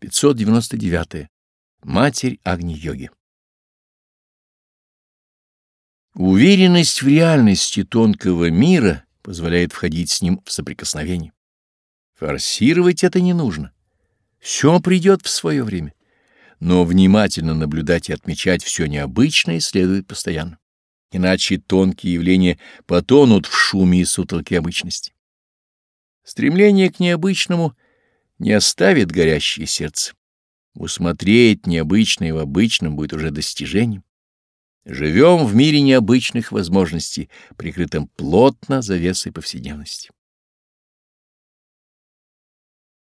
599. -е. Матерь Агни-йоги. Уверенность в реальности тонкого мира позволяет входить с ним в соприкосновение. Форсировать это не нужно. Все придет в свое время. Но внимательно наблюдать и отмечать все необычное следует постоянно. Иначе тонкие явления потонут в шуме и сутолке обычности. Стремление к необычному — не оставит горящее сердце. Усмотреть необычное в обычном будет уже достижением. Живем в мире необычных возможностей, прикрытым плотно завесой повседневности.